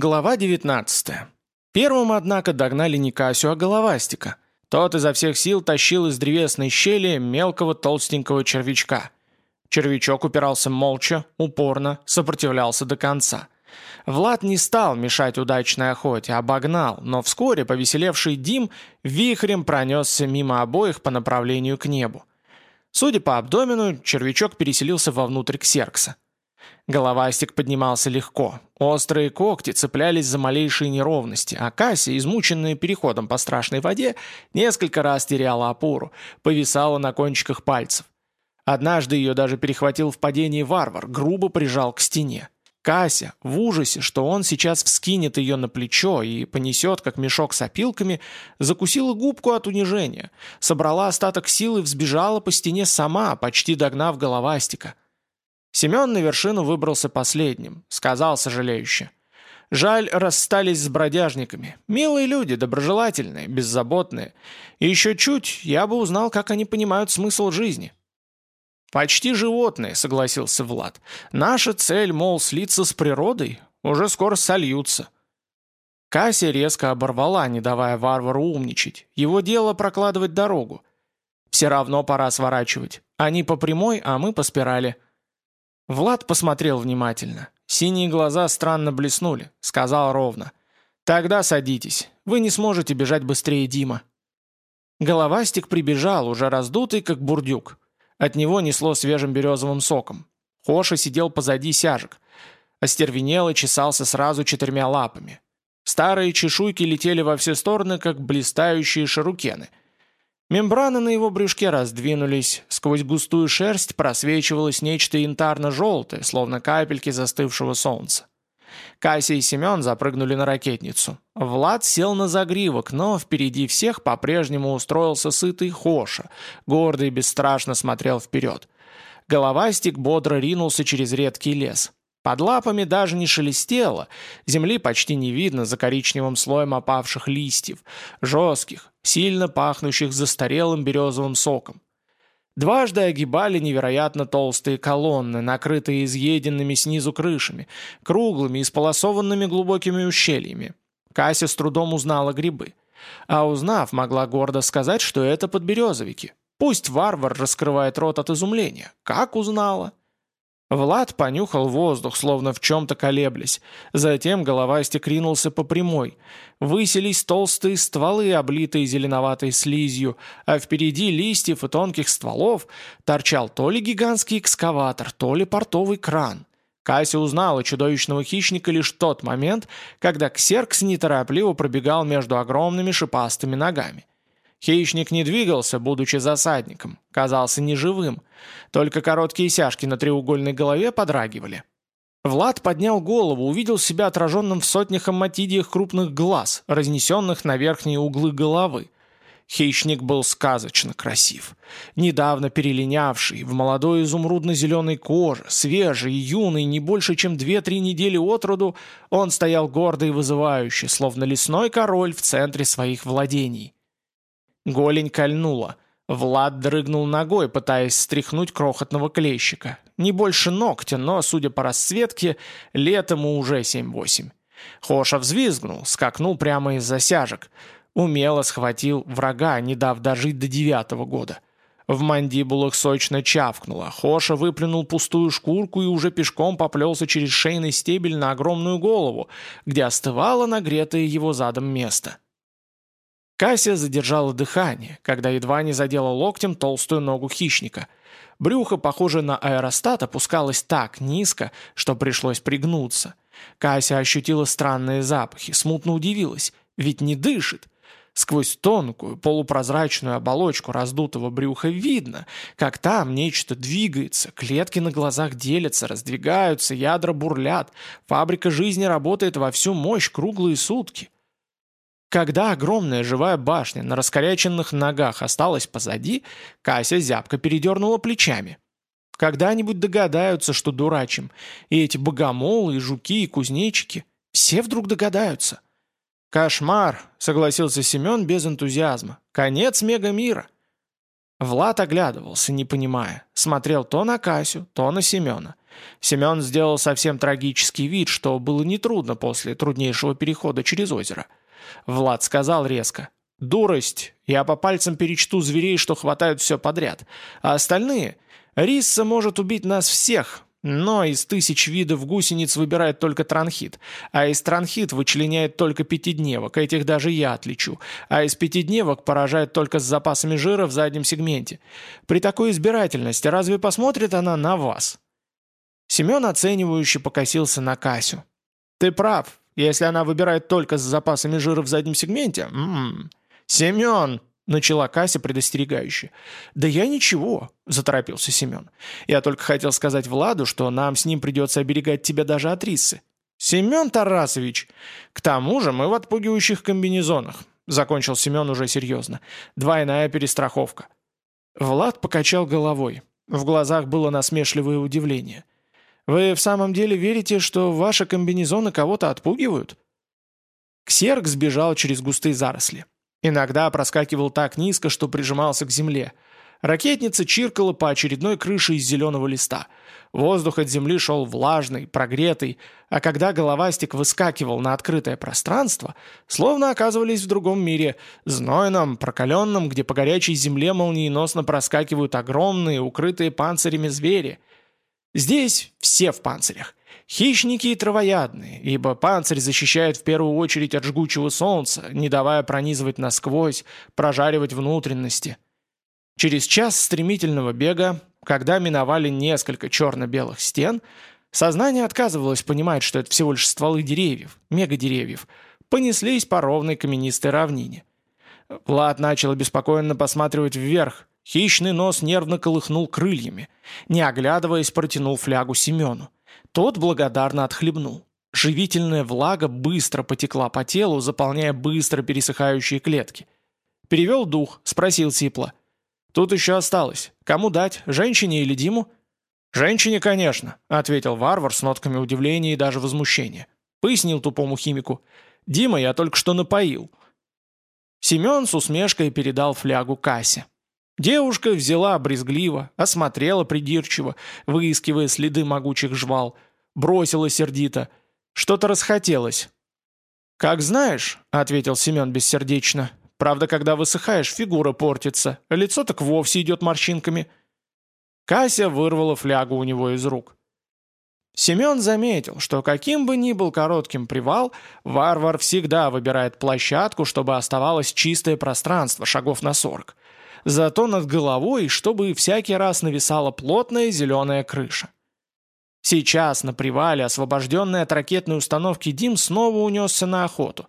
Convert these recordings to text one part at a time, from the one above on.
Глава 19. Первым, однако, догнали не Касю, а Головастика. Тот изо всех сил тащил из древесной щели мелкого толстенького червячка. Червячок упирался молча, упорно, сопротивлялся до конца. Влад не стал мешать удачной охоте, обогнал, но вскоре повеселевший Дим вихрем пронесся мимо обоих по направлению к небу. Судя по абдомену, червячок переселился вовнутрь ксеркса. Головастик поднимался легко. Острые когти цеплялись за малейшие неровности, а Касси, измученная переходом по страшной воде, несколько раз теряла опору, повисала на кончиках пальцев. Однажды ее даже перехватил в падении варвар, грубо прижал к стене. Кася, в ужасе, что он сейчас вскинет ее на плечо и понесет, как мешок с опилками, закусила губку от унижения, собрала остаток сил и взбежала по стене сама, почти догнав головастика. Семен на вершину выбрался последним, сказал сожалеюще. Жаль, расстались с бродяжниками. Милые люди, доброжелательные, беззаботные. И еще чуть, я бы узнал, как они понимают смысл жизни. «Почти животные», — согласился Влад. «Наша цель, мол, слиться с природой, уже скоро сольются». Кася резко оборвала, не давая варвару умничать. Его дело прокладывать дорогу. Все равно пора сворачивать. Они по прямой, а мы по спирали. Влад посмотрел внимательно. Синие глаза странно блеснули. Сказал ровно. «Тогда садитесь. Вы не сможете бежать быстрее Дима». Головастик прибежал, уже раздутый, как бурдюк. От него несло свежим березовым соком. Хоша сидел позади сяжек. Остервенел и чесался сразу четырьмя лапами. Старые чешуйки летели во все стороны, как блистающие шарукены – Мембраны на его брюшке раздвинулись, сквозь густую шерсть просвечивалось нечто янтарно-желтое, словно капельки застывшего солнца. Кася и Семен запрыгнули на ракетницу. Влад сел на загривок, но впереди всех по-прежнему устроился сытый Хоша, гордый и бесстрашно смотрел вперед. Головастик бодро ринулся через редкий лес. Под лапами даже не шелестело, земли почти не видно за коричневым слоем опавших листьев, жестких, сильно пахнущих застарелым березовым соком. Дважды огибали невероятно толстые колонны, накрытые изъеденными снизу крышами, круглыми и сполосованными глубокими ущельями. Кася с трудом узнала грибы. А узнав, могла гордо сказать, что это подберезовики. Пусть варвар раскрывает рот от изумления. Как узнала? Влад понюхал воздух, словно в чем-то колеблясь. Затем головастик ринулся по прямой. Выселись толстые стволы, облитые зеленоватой слизью, а впереди листьев и тонких стволов торчал то ли гигантский экскаватор, то ли портовый кран. Кася узнала чудовищного хищника лишь тот момент, когда ксеркс неторопливо пробегал между огромными шипастыми ногами. Хищник не двигался, будучи засадником, казался неживым. Только короткие сяжки на треугольной голове подрагивали. Влад поднял голову, увидел себя отраженным в сотнях амматидиях крупных глаз, разнесенных на верхние углы головы. Хищник был сказочно красив. Недавно перелинявший, в молодой изумрудно-зеленой коже, свежий, юный, не больше, чем две-три недели от роду, он стоял гордо и вызывающе, словно лесной король в центре своих владений. Голень кольнула. Влад дрыгнул ногой, пытаясь стряхнуть крохотного клещика. Не больше ногтя, но, судя по расцветке, лет ему уже семь-восемь. Хоша взвизгнул, скакнул прямо из засяжек. Умело схватил врага, не дав дожить до девятого года. В мандибулах сочно чавкнуло. Хоша выплюнул пустую шкурку и уже пешком поплелся через шейный стебель на огромную голову, где остывало нагретое его задом место. Кася задержала дыхание, когда едва не задела локтем толстую ногу хищника. Брюхо, похоже на аэростат, опускалось так низко, что пришлось пригнуться. Кася ощутила странные запахи, смутно удивилась, ведь не дышит. Сквозь тонкую, полупрозрачную оболочку раздутого брюха видно, как там нечто двигается, клетки на глазах делятся, раздвигаются, ядра бурлят, фабрика жизни работает во всю мощь круглые сутки. Когда огромная живая башня на раскоряченных ногах осталась позади, Кася зябко передернула плечами. Когда-нибудь догадаются, что дурачим, и эти богомолы, и жуки, и кузнечики. Все вдруг догадаются. «Кошмар», — согласился Семен без энтузиазма. «Конец мегамира». Влад оглядывался, не понимая. Смотрел то на Касю, то на Семена. Семен сделал совсем трагический вид, что было нетрудно после труднейшего перехода через озеро. Влад сказал резко. «Дурость! Я по пальцам перечту зверей, что хватают все подряд. А остальные? Рисса может убить нас всех, но из тысяч видов гусениц выбирает только транхит, а из транхит вычленяет только пятидневок, этих даже я отличу, а из пятидневок поражает только с запасами жира в заднем сегменте. При такой избирательности разве посмотрит она на вас?» Семен оценивающе покосился на Касю. «Ты прав, если она выбирает только с запасами жира в заднем сегменте. М -м. Семен!» Начала Кася предостерегающе. «Да я ничего», — заторопился Семен. «Я только хотел сказать Владу, что нам с ним придется оберегать тебя даже от рисы». «Семен Тарасович! К тому же мы в отпугивающих комбинезонах», — закончил Семен уже серьезно. «Двойная перестраховка». Влад покачал головой. В глазах было насмешливое удивление. «Вы в самом деле верите, что ваши комбинезоны кого-то отпугивают?» Ксерк сбежал через густые заросли. Иногда проскакивал так низко, что прижимался к земле. Ракетница чиркала по очередной крыше из зеленого листа. Воздух от земли шел влажный, прогретый, а когда головастик выскакивал на открытое пространство, словно оказывались в другом мире, знойном, прокаленном, где по горячей земле молниеносно проскакивают огромные, укрытые панцирями звери. Здесь все в панцирях. Хищники и травоядные, ибо панцирь защищает в первую очередь от жгучего солнца, не давая пронизывать насквозь, прожаривать внутренности. Через час стремительного бега, когда миновали несколько черно-белых стен, сознание отказывалось понимать, что это всего лишь стволы деревьев, мегадеревьев, понеслись по ровной каменистой равнине. Влад начал беспокойно посматривать вверх, хищный нос нервно колыхнул крыльями, не оглядываясь протянул флягу Семену. Тот благодарно отхлебнул. Живительная влага быстро потекла по телу, заполняя быстро пересыхающие клетки. Перевел дух, спросил Сипла. «Тут еще осталось. Кому дать, женщине или Диму?» «Женщине, конечно», — ответил варвар с нотками удивления и даже возмущения. Пояснил тупому химику. «Дима я только что напоил». Семен с усмешкой передал флягу Кассе. Девушка взяла брезгливо, осмотрела придирчиво, выискивая следы могучих жвал, бросила сердито. Что-то расхотелось. «Как знаешь», — ответил Семен бессердечно. «Правда, когда высыхаешь, фигура портится, лицо так вовсе идет морщинками». Кася вырвала флягу у него из рук. Семен заметил, что каким бы ни был коротким привал, варвар всегда выбирает площадку, чтобы оставалось чистое пространство, шагов на сорок зато над головой, чтобы всякий раз нависала плотная зеленая крыша. Сейчас на привале, освобожденный от ракетной установки Дим снова унесся на охоту.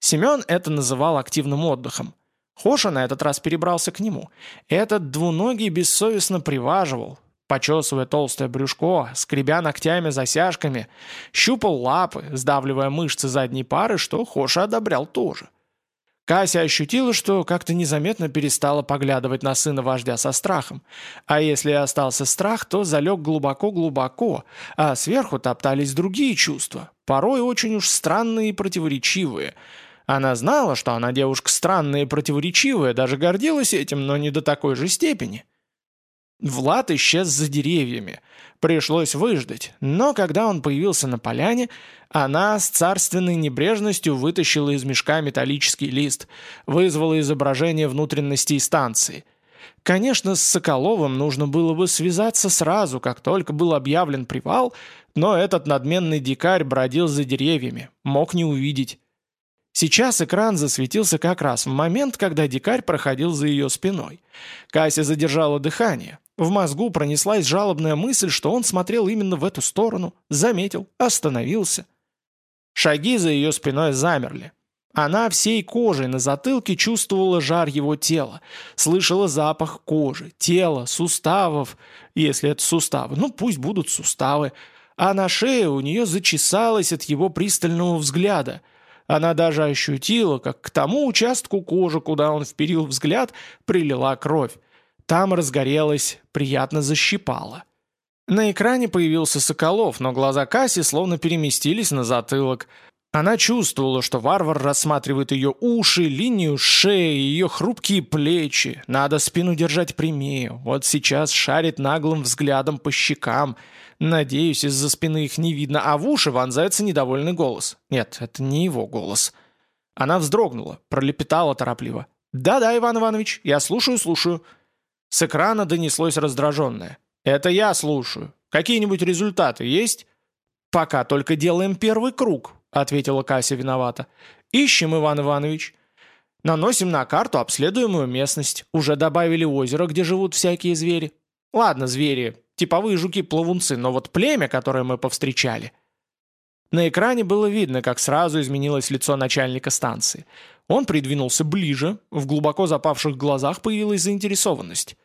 Семен это называл активным отдыхом. Хоша на этот раз перебрался к нему. Этот двуногий бессовестно приваживал, почесывая толстое брюшко, скребя ногтями засяжками, щупал лапы, сдавливая мышцы задней пары, что Хоша одобрял тоже. Кася ощутила, что как-то незаметно перестала поглядывать на сына вождя со страхом. А если и остался страх, то залег глубоко-глубоко, а сверху топтались другие чувства, порой очень уж странные и противоречивые. Она знала, что она девушка странная и противоречивая, даже гордилась этим, но не до такой же степени. Влад исчез за деревьями. Пришлось выждать, но когда он появился на поляне, она с царственной небрежностью вытащила из мешка металлический лист, вызвала изображение внутренностей станции. Конечно, с Соколовым нужно было бы связаться сразу, как только был объявлен привал, но этот надменный дикарь бродил за деревьями, мог не увидеть. Сейчас экран засветился как раз в момент, когда дикарь проходил за ее спиной. Кася задержала дыхание. В мозгу пронеслась жалобная мысль, что он смотрел именно в эту сторону, заметил, остановился. Шаги за ее спиной замерли. Она всей кожей на затылке чувствовала жар его тела, слышала запах кожи, тела, суставов, если это суставы, ну пусть будут суставы, а на шее у нее зачесалось от его пристального взгляда – она даже ощутила, как к тому участку кожи, куда он вперил взгляд, прилила кровь. Там разгорелась, приятно защипала. На экране появился Соколов, но глаза Касси словно переместились на затылок. Она чувствовала, что варвар рассматривает ее уши, линию шеи, ее хрупкие плечи. Надо спину держать прямее. Вот сейчас шарит наглым взглядом по щекам. Надеюсь, из-за спины их не видно, а в уши вонзается недовольный голос. Нет, это не его голос. Она вздрогнула, пролепетала торопливо. «Да-да, Иван Иванович, я слушаю, слушаю». С экрана донеслось раздраженное. «Это я слушаю. Какие-нибудь результаты есть?» «Пока только делаем первый круг», — ответила Кася виновата. «Ищем, Иван Иванович. Наносим на карту обследуемую местность. Уже добавили озеро, где живут всякие звери. Ладно, звери, типовые жуки-плавунцы, но вот племя, которое мы повстречали...» На экране было видно, как сразу изменилось лицо начальника станции. Он придвинулся ближе, в глубоко запавших глазах появилась заинтересованность.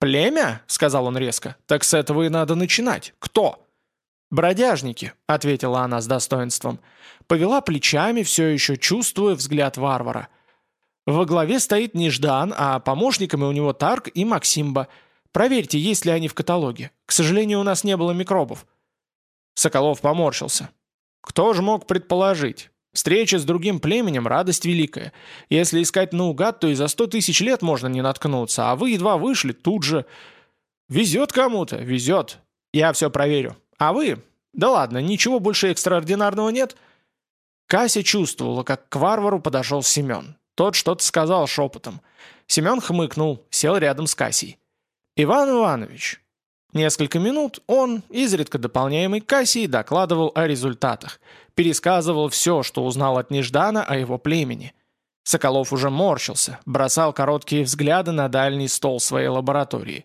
«Племя?» — сказал он резко. «Так с этого и надо начинать. Кто?» «Бродяжники», — ответила она с достоинством. Повела плечами, все еще чувствуя взгляд варвара. Во главе стоит Неждан, а помощниками у него Тарк и Максимба. Проверьте, есть ли они в каталоге. К сожалению, у нас не было микробов». Соколов поморщился. «Кто же мог предположить? Встреча с другим племенем – радость великая. Если искать наугад, то и за сто тысяч лет можно не наткнуться, а вы едва вышли, тут же... Везет кому-то, везет. Я все проверю. А вы? Да ладно, ничего больше экстраординарного нет?» Кася чувствовала, как к варвару подошел Семен. Тот что-то сказал шепотом. Семен хмыкнул, сел рядом с Касей. «Иван Иванович». Несколько минут он, изредка дополняемый Кассией, докладывал о результатах, пересказывал все, что узнал от Неждана о его племени. Соколов уже морщился, бросал короткие взгляды на дальний стол своей лаборатории.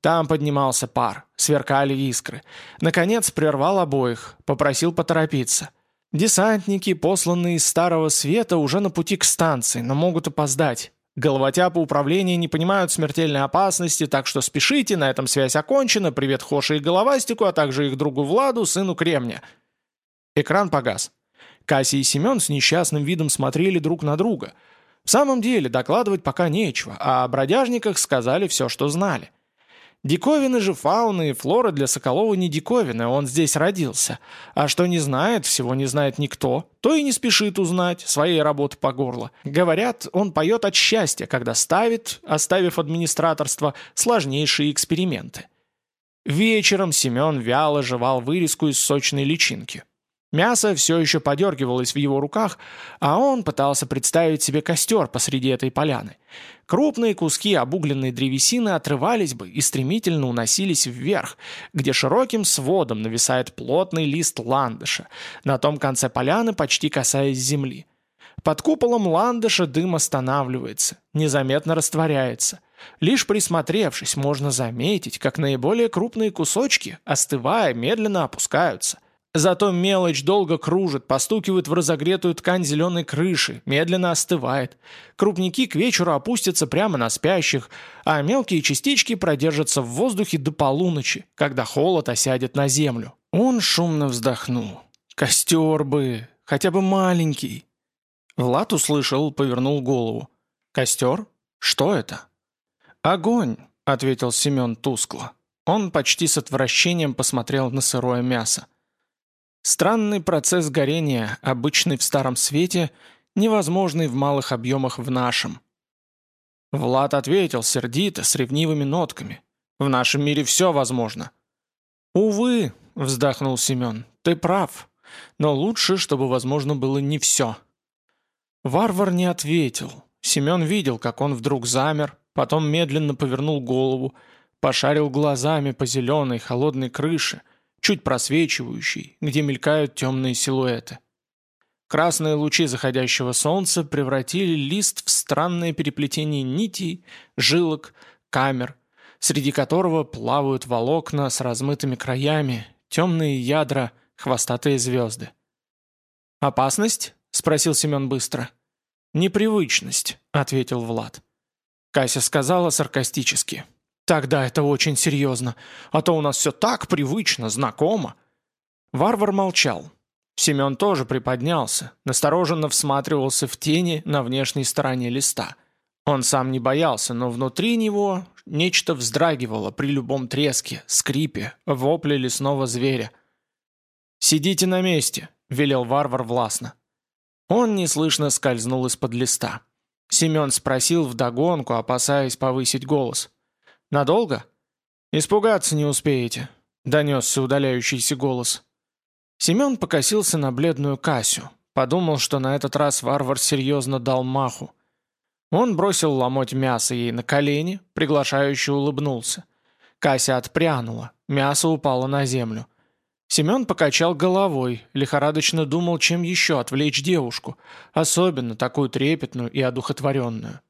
Там поднимался пар, сверкали искры. Наконец прервал обоих, попросил поторопиться – Десантники, посланные из Старого Света, уже на пути к станции, но могут опоздать. Головотяпы управления не понимают смертельной опасности, так что спешите, на этом связь окончена, привет Хоше и Головастику, а также их другу Владу, сыну Кремня. Экран погас. Касси и Семен с несчастным видом смотрели друг на друга. В самом деле, докладывать пока нечего, а о бродяжниках сказали все, что знали. Диковины же фауны и флоры для Соколова не диковины, он здесь родился. А что не знает, всего не знает никто, то и не спешит узнать своей работы по горло. Говорят, он поет от счастья, когда ставит, оставив администраторство, сложнейшие эксперименты. Вечером Семен вяло жевал вырезку из сочной личинки. Мясо все еще подергивалось в его руках, а он пытался представить себе костер посреди этой поляны. Крупные куски обугленной древесины отрывались бы и стремительно уносились вверх, где широким сводом нависает плотный лист ландыша, на том конце поляны почти касаясь земли. Под куполом ландыша дым останавливается, незаметно растворяется. Лишь присмотревшись, можно заметить, как наиболее крупные кусочки, остывая, медленно опускаются – Зато мелочь долго кружит, постукивает в разогретую ткань зеленой крыши, медленно остывает. Крупники к вечеру опустятся прямо на спящих, а мелкие частички продержатся в воздухе до полуночи, когда холод осядет на землю. Он шумно вздохнул. «Костер бы, хотя бы маленький». Влад услышал, повернул голову. «Костер? Что это?» «Огонь», — ответил Семен тускло. Он почти с отвращением посмотрел на сырое мясо. Странный процесс горения, обычный в Старом Свете, невозможный в малых объемах в нашем. Влад ответил сердито, с ревнивыми нотками. «В нашем мире все возможно». «Увы», — вздохнул Семен, — «ты прав. Но лучше, чтобы возможно было не все». Варвар не ответил. Семен видел, как он вдруг замер, потом медленно повернул голову, пошарил глазами по зеленой холодной крыше, чуть просвечивающий, где мелькают темные силуэты. Красные лучи заходящего солнца превратили лист в странное переплетение нитей, жилок, камер, среди которого плавают волокна с размытыми краями, темные ядра, хвостатые звезды. «Опасность?» — спросил Семен быстро. «Непривычность», — ответил Влад. Кася сказала саркастически. Тогда это очень серьезно. А то у нас все так привычно, знакомо. Варвар молчал. Семен тоже приподнялся, настороженно всматривался в тени на внешней стороне листа. Он сам не боялся, но внутри него нечто вздрагивало при любом треске, скрипе, вопле лесного зверя. «Сидите на месте», — велел варвар властно. Он неслышно скользнул из-под листа. Семен спросил вдогонку, опасаясь повысить голос. «Надолго?» «Испугаться не успеете. — донесся удаляющийся голос. Семен покосился на бледную Касю, подумал, что на этот раз варвар серьезно дал маху. Он бросил ломоть мяса ей на колени, приглашающе улыбнулся. Кася отпрянула, мясо упало на землю. Семен покачал головой, лихорадочно думал, чем еще отвлечь девушку, особенно такую трепетную и одухотворенную.